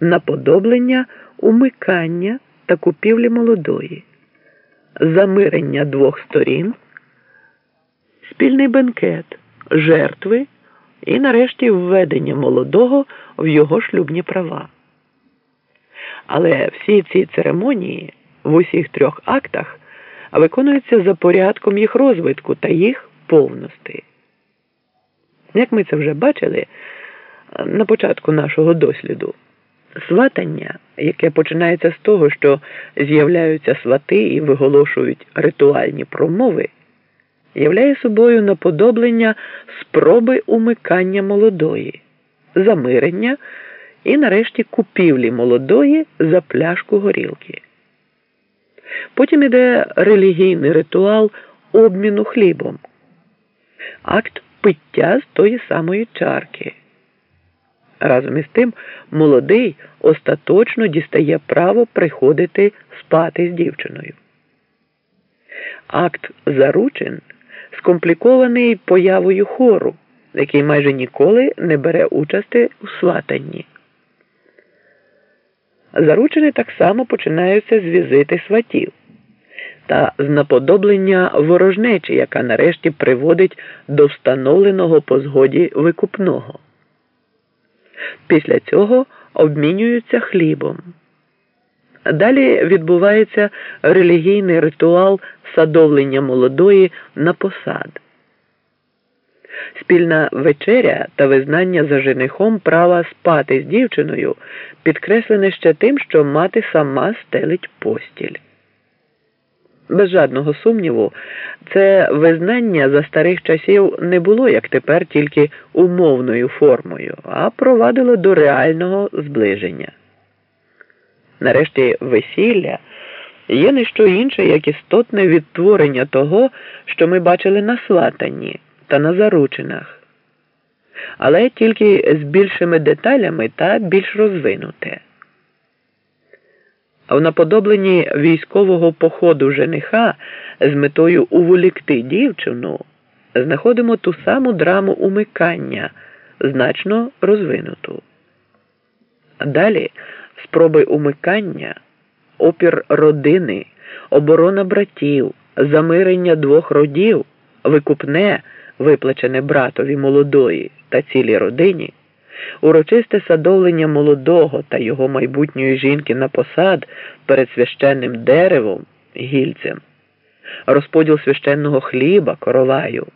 наподоблення умикання та купівлі молодої, замирення двох сторін, спільний бенкет, жертви і нарешті введення молодого в його шлюбні права. Але всі ці церемонії в усіх трьох актах виконуються за порядком їх розвитку та їх повності. Як ми це вже бачили на початку нашого досліду, сватання, яке починається з того, що з'являються свати і виголошують ритуальні промови, являє собою наподоблення спроби умикання молодої, замирення і нарешті купівлі молодої за пляшку горілки. Потім іде релігійний ритуал обміну хлібом, акт пиття з тої самої чарки. Разом із тим, молодий остаточно дістає право приходити спати з дівчиною. Акт заручин скомплікований появою хору, який майже ніколи не бере участі у сватанні. Заручини так само починаються з візити сватів та з наподоблення ворожнечі, яка нарешті приводить до встановленого по згоді викупного. Після цього обмінюються хлібом. Далі відбувається релігійний ритуал садовлення молодої на посад. Спільна вечеря та визнання за женихом права спати з дівчиною підкреслене ще тим, що мати сама стелить постіль. Без жадного сумніву, це визнання за старих часів не було, як тепер, тільки умовною формою, а провадило до реального зближення. Нарешті весілля є не що інше, як істотне відтворення того, що ми бачили на сватанні та на заручинах, але тільки з більшими деталями та більш розвинуте. А в наподобленні військового походу жениха з метою уволікти дівчину знаходимо ту саму драму умикання, значно розвинуту. Далі спроби умикання, опір родини, оборона братів, замирення двох родів, викупне, виплачене братові молодої та цілій родині урочисте садовлення молодого та його майбутньої жінки на посад перед священним деревом гільцем, розподіл священного хліба короваю,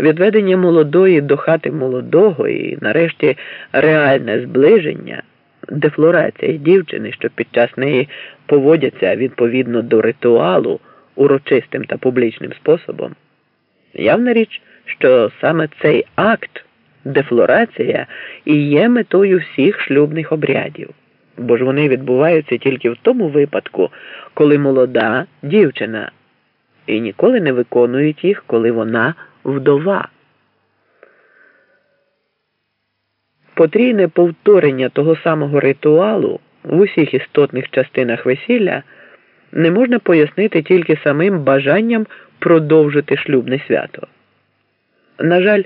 відведення молодої до хати молодого і, нарешті, реальне зближення, дефлорація дівчини, що під час неї поводяться відповідно до ритуалу урочистим та публічним способом. Явна річ, що саме цей акт дефлорація і є метою всіх шлюбних обрядів, бо ж вони відбуваються тільки в тому випадку, коли молода дівчина, і ніколи не виконують їх, коли вона вдова. Потрійне повторення того самого ритуалу в усіх істотних частинах весілля не можна пояснити тільки самим бажанням продовжити шлюбне свято. На жаль,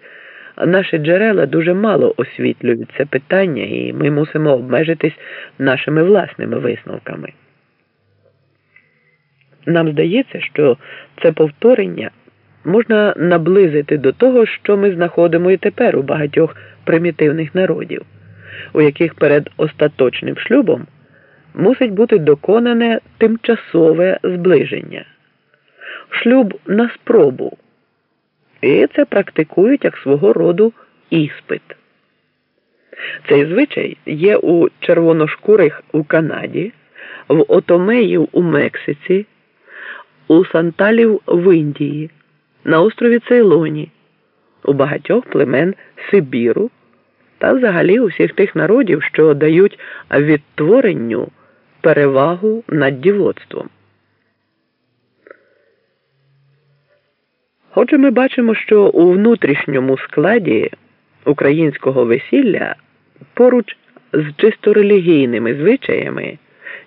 наші джерела дуже мало освітлюють це питання, і ми мусимо обмежитись нашими власними висновками. Нам здається, що це повторення можна наблизити до того, що ми знаходимо і тепер у багатьох примітивних народів, у яких перед остаточним шлюбом мусить бути доконане тимчасове зближення, шлюб на спробу. І це практикують як свого роду іспит. Цей звичай є у червоношкурих у Канаді, в Отомеїв у Мексиці, у Санталів в Індії, на острові Цейлоні, у багатьох племен Сибіру та взагалі усіх тих народів, що дають відтворенню перевагу над дівоцтвом. Отже, ми бачимо, що у внутрішньому складі українського весілля поруч з чисто релігійними звичаями,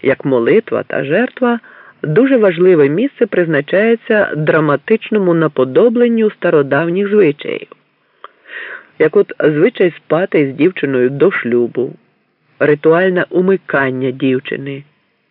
як молитва та жертва, дуже важливе місце призначається драматичному наподобленню стародавніх звичаїв, як от звичай спати з дівчиною до шлюбу, ритуальне умикання дівчини.